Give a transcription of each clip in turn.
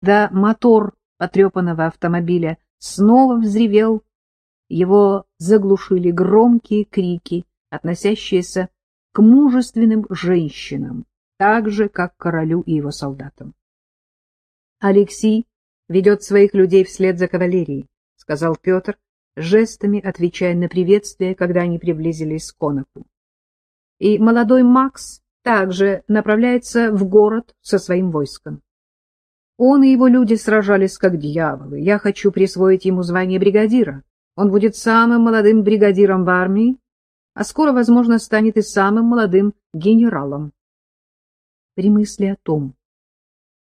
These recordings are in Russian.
когда мотор потрепанного автомобиля снова взревел, его заглушили громкие крики, относящиеся к мужественным женщинам, так же, как королю и его солдатам. Алексей ведет своих людей вслед за кавалерией, — сказал Петр, жестами отвечая на приветствие, когда они приблизились к коноку. И молодой Макс также направляется в город со своим войском. Он и его люди сражались как дьяволы. Я хочу присвоить ему звание бригадира. Он будет самым молодым бригадиром в армии, а скоро, возможно, станет и самым молодым генералом. При мысли о том,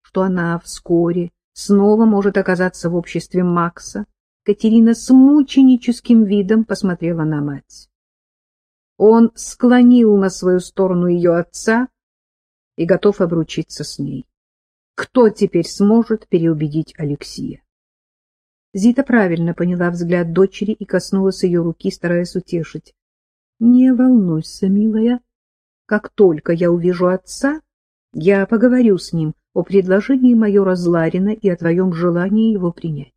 что она вскоре снова может оказаться в обществе Макса, Катерина с мученическим видом посмотрела на мать. Он склонил на свою сторону ее отца и готов обручиться с ней. Кто теперь сможет переубедить Алексея? Зита правильно поняла взгляд дочери и коснулась ее руки, стараясь утешить. — Не волнуйся, милая. Как только я увижу отца, я поговорю с ним о предложении майора Зларина и о твоем желании его принять.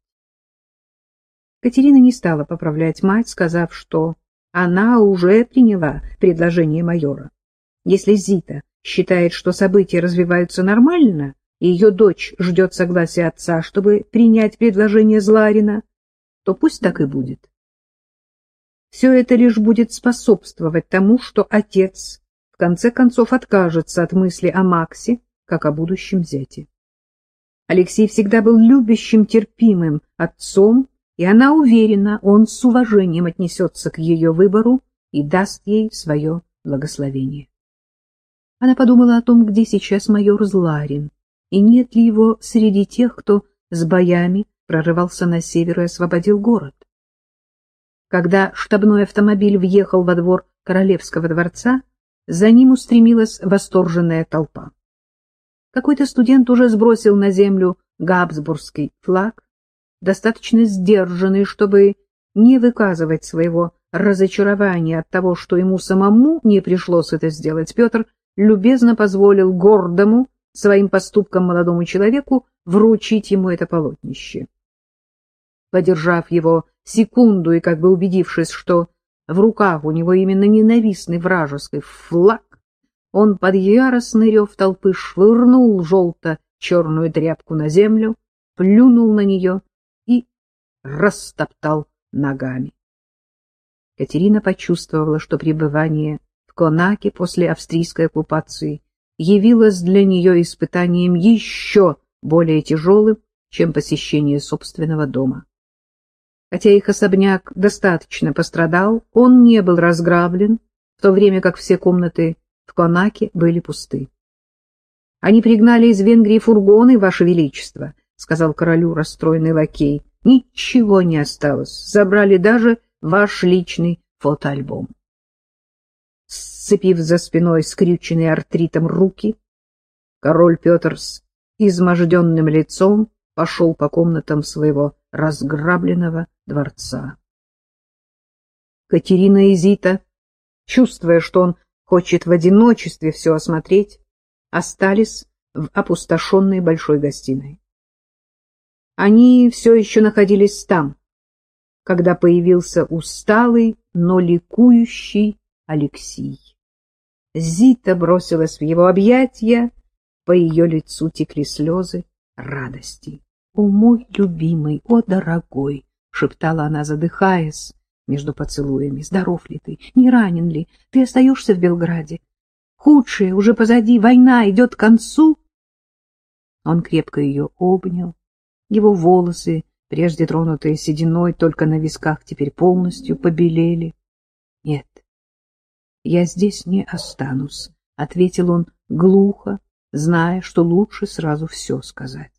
Катерина не стала поправлять мать, сказав, что она уже приняла предложение майора. Если Зита считает, что события развиваются нормально, ее дочь ждет согласия отца, чтобы принять предложение Зларина, то пусть так и будет. Все это лишь будет способствовать тому, что отец в конце концов откажется от мысли о Максе, как о будущем зяте. Алексей всегда был любящим, терпимым отцом, и она уверена, он с уважением отнесется к ее выбору и даст ей свое благословение. Она подумала о том, где сейчас майор Зларин, и нет ли его среди тех, кто с боями прорывался на север и освободил город. Когда штабной автомобиль въехал во двор королевского дворца, за ним устремилась восторженная толпа. Какой-то студент уже сбросил на землю габсбургский флаг, достаточно сдержанный, чтобы не выказывать своего разочарования от того, что ему самому не пришлось это сделать. Петр любезно позволил гордому своим поступкам молодому человеку вручить ему это полотнище. Подержав его секунду и как бы убедившись, что в руках у него именно ненавистный вражеский флаг, он под яростный рев толпы швырнул желто-черную тряпку на землю, плюнул на нее и растоптал ногами. Катерина почувствовала, что пребывание в Конаке после австрийской оккупации явилось для нее испытанием еще более тяжелым, чем посещение собственного дома. Хотя их особняк достаточно пострадал, он не был разграблен, в то время как все комнаты в Конаке были пусты. — Они пригнали из Венгрии фургоны, Ваше Величество, — сказал королю расстроенный лакей. — Ничего не осталось. Забрали даже ваш личный фотоальбом сцепив за спиной скрюченные артритом руки. Король Петр с изможденным лицом пошел по комнатам своего разграбленного дворца. Катерина и Зита, чувствуя, что он хочет в одиночестве все осмотреть, остались в опустошенной большой гостиной. Они все еще находились там, когда появился усталый, но ликующий Алексей. Зита бросилась в его объятия, по ее лицу текли слезы радости. — О, мой любимый, о, дорогой! — шептала она, задыхаясь между поцелуями. — Здоров ли ты? Не ранен ли? Ты остаешься в Белграде? Худшее уже позади, война идет к концу. Он крепко ее обнял. Его волосы, прежде тронутые сединой, только на висках теперь полностью побелели. Я здесь не останусь, — ответил он глухо, зная, что лучше сразу все сказать.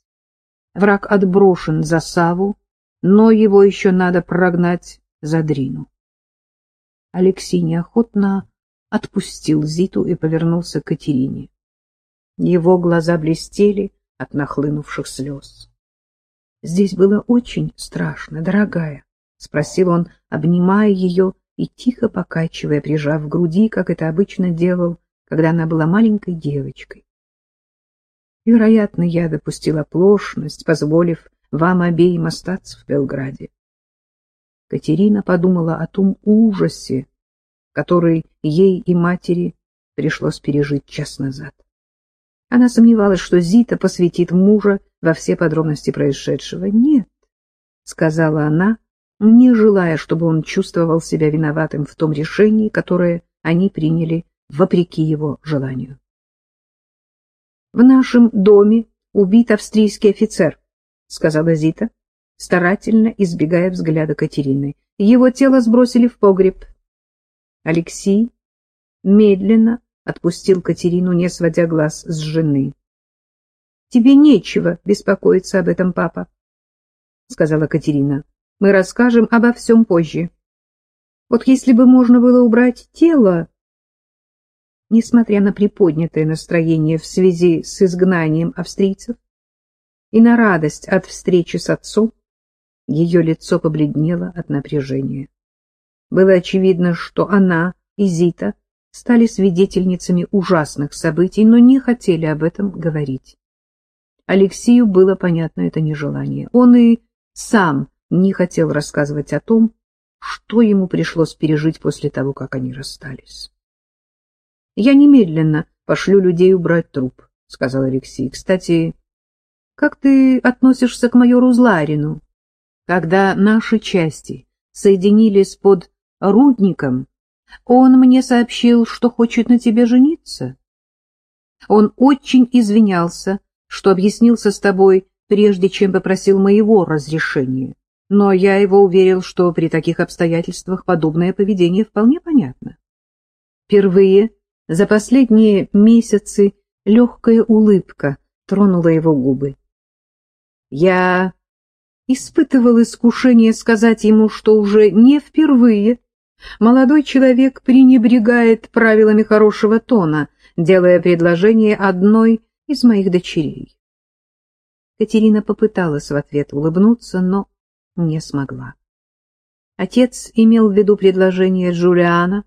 Враг отброшен за Саву, но его еще надо прогнать за Дрину. Алексей неохотно отпустил Зиту и повернулся к Катерине. Его глаза блестели от нахлынувших слез. — Здесь было очень страшно, дорогая, — спросил он, обнимая ее и тихо покачивая, прижав в груди, как это обычно делал, когда она была маленькой девочкой. Вероятно, я допустила оплошность, позволив вам обеим остаться в Белграде. Катерина подумала о том ужасе, который ей и матери пришлось пережить час назад. Она сомневалась, что Зита посвятит мужа во все подробности происшедшего. «Нет», — сказала она, не желая, чтобы он чувствовал себя виноватым в том решении, которое они приняли вопреки его желанию. «В нашем доме убит австрийский офицер», — сказала Зита, старательно избегая взгляда Катерины. Его тело сбросили в погреб. Алексей медленно отпустил Катерину, не сводя глаз с жены. — Тебе нечего беспокоиться об этом, папа, — сказала Катерина. — Мы расскажем обо всем позже. Вот если бы можно было убрать тело... Несмотря на приподнятое настроение в связи с изгнанием австрийцев и на радость от встречи с отцом, ее лицо побледнело от напряжения. Было очевидно, что она и Зита стали свидетельницами ужасных событий, но не хотели об этом говорить. Алексею было понятно это нежелание. Он и сам не хотел рассказывать о том, что ему пришлось пережить после того, как они расстались. — Я немедленно пошлю людей убрать труп, — сказал Алексей. — Кстати, как ты относишься к майору Зларину? Когда наши части соединились под Рудником, он мне сообщил, что хочет на тебе жениться. Он очень извинялся, что объяснился с тобой, прежде чем попросил моего разрешения. Но я его уверил, что при таких обстоятельствах подобное поведение вполне понятно. Впервые за последние месяцы легкая улыбка тронула его губы. Я испытывал искушение сказать ему, что уже не впервые молодой человек пренебрегает правилами хорошего тона, делая предложение одной из моих дочерей. Катерина попыталась в ответ улыбнуться, но не смогла. Отец имел в виду предложение Джулиана,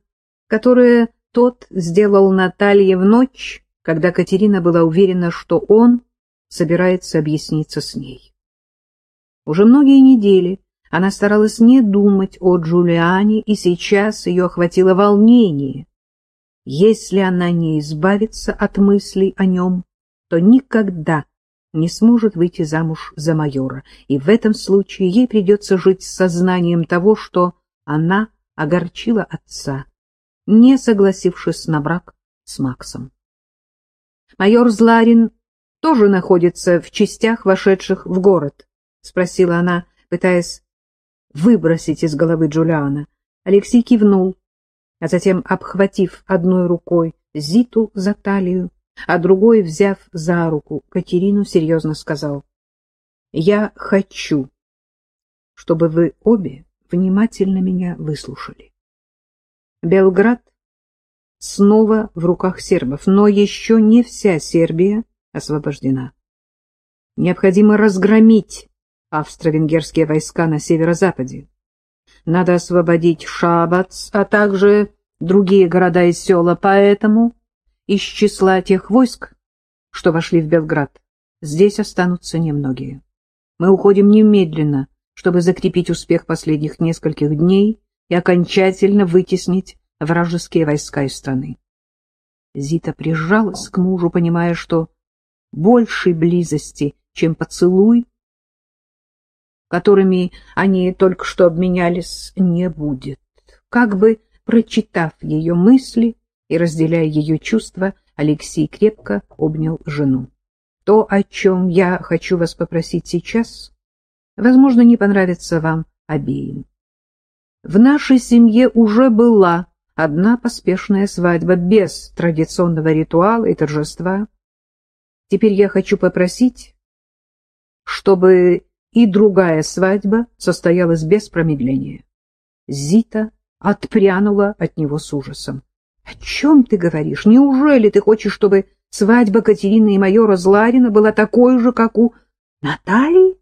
которое тот сделал Наталье в ночь, когда Катерина была уверена, что он собирается объясниться с ней. Уже многие недели она старалась не думать о Джулиане, и сейчас ее охватило волнение. Если она не избавится от мыслей о нем, то никогда не сможет выйти замуж за майора, и в этом случае ей придется жить с сознанием того, что она огорчила отца, не согласившись на брак с Максом. Майор Зларин тоже находится в частях, вошедших в город. — спросила она, пытаясь выбросить из головы Джулиана. Алексей кивнул, а затем, обхватив одной рукой Зиту за талию, а другой, взяв за руку Катерину, серьезно сказал, «Я хочу, чтобы вы обе внимательно меня выслушали. Белград снова в руках сербов, но еще не вся Сербия освобождена. Необходимо разгромить австро-венгерские войска на северо-западе. Надо освободить Шабац, а также другие города и села, поэтому из числа тех войск, что вошли в Белград, здесь останутся немногие. Мы уходим немедленно, чтобы закрепить успех последних нескольких дней и окончательно вытеснить вражеские войска из страны. Зита прижалась к мужу, понимая, что большей близости, чем поцелуй, которыми они только что обменялись, не будет. Как бы прочитав ее мысли и разделяя ее чувства, Алексей крепко обнял жену. То, о чем я хочу вас попросить сейчас, возможно, не понравится вам обеим. В нашей семье уже была одна поспешная свадьба без традиционного ритуала и торжества. Теперь я хочу попросить, чтобы и другая свадьба состоялась без промедления. Зита отпрянула от него с ужасом. — О чем ты говоришь? Неужели ты хочешь, чтобы свадьба Катерины и майора Зларина была такой же, как у Натальи?